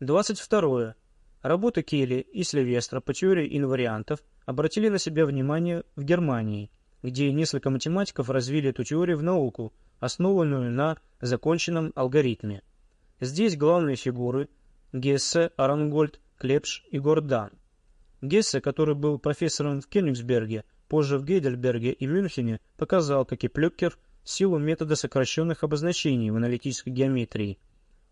22. Работы Келли и Сильвестра по теории инвариантов обратили на себя внимание в Германии, где несколько математиков развили эту теорию в науку, основанную на законченном алгоритме. Здесь главные фигуры – Гессе, Арангольд, Клепш и Гордан. Гессе, который был профессором в Кёнигсберге, позже в Гейдельберге и Мюнхене, показал, как и Плюкер, силу метода сокращенных обозначений в аналитической геометрии.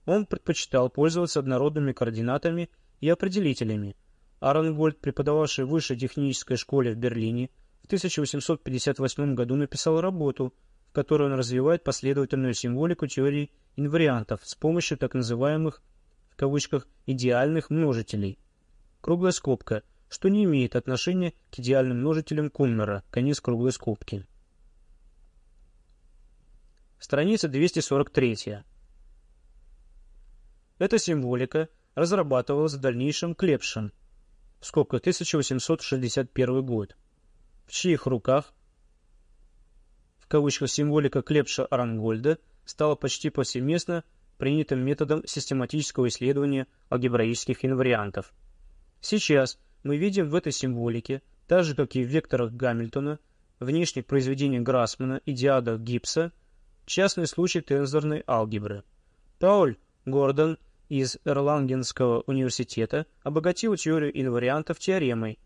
Он предпочитал пользоваться однородными координатами и определителями. Арангольд, преподававший в высшей технической школе в Берлине, в 1858 году написал работу, в которой он развивает последовательную символику теории инвариантов с помощью так называемых в кавычках идеальных множителей. Круглая скобка, что не имеет отношения к идеальным множителям Куммера, конец круглой скобки. Страница 243. Эта символика разрабатывалась в дальнейшем Клепшем, в скобках 1861 год, в чьих руках, в кавычках символика Клепша Арангольда, стала почти повсеместно принятым методом систематического исследования алгебраических инвариантов. Сейчас мы видим в этой символике, так же как и в векторах Гамильтона, внешних произведениях Грассмана и диадах Гибса, частный случай тензорной алгебры. Пауль Гордон из Эрлангенского университета обогатил теорию инвариантов теоремой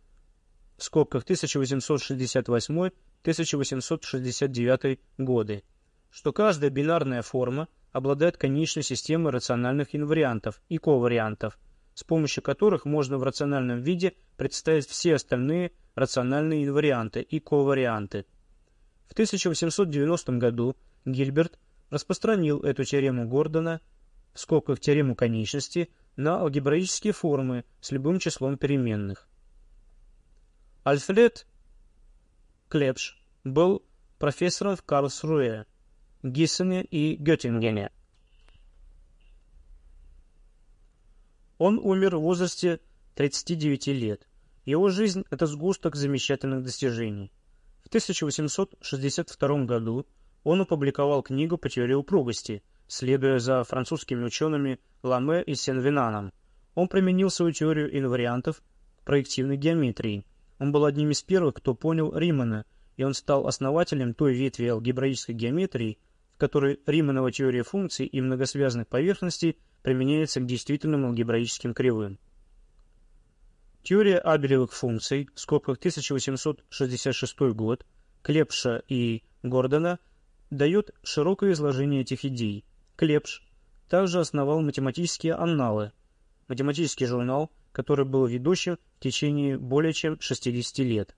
в скобках 1868-1869 годы, что каждая бинарная форма обладает конечной системой рациональных инвариантов и ковариантов, с помощью которых можно в рациональном виде представить все остальные рациональные инварианты и коварианты. В 1890 году Гильберт распространил эту теорему Гордона в скобках теорему конечности на алгебраические формы с любым числом переменных. Альфред Клепш был профессором в Карлсруэ, Гиссене и Геттингене. Он умер в возрасте 39 лет. Его жизнь – это сгусток замечательных достижений. В 1862 году он опубликовал книгу по теории упругости, следуя за французскими учеными Ламе и Сен-Винаном. Он применил свою теорию инвариантов проективной геометрии. Он был одним из первых, кто понял Римана, и он стал основателем той ветви алгебраической геометрии, в которой Риманова теория функций и многосвязанных поверхностей применяется к действительным алгебраическим кривым. Теория абелевых функций, в скобках 1866 год, Клепша и Гордона, дает широкое изложение этих идей. Клепш также основал математические анналы, математический журнал, который был ведущим в течение более чем 60 лет.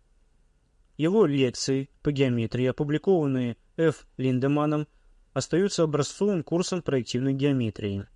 Его лекции по геометрии, опубликованные Ф. Линдеманом, остаются образцовым курсом проективной геометрии.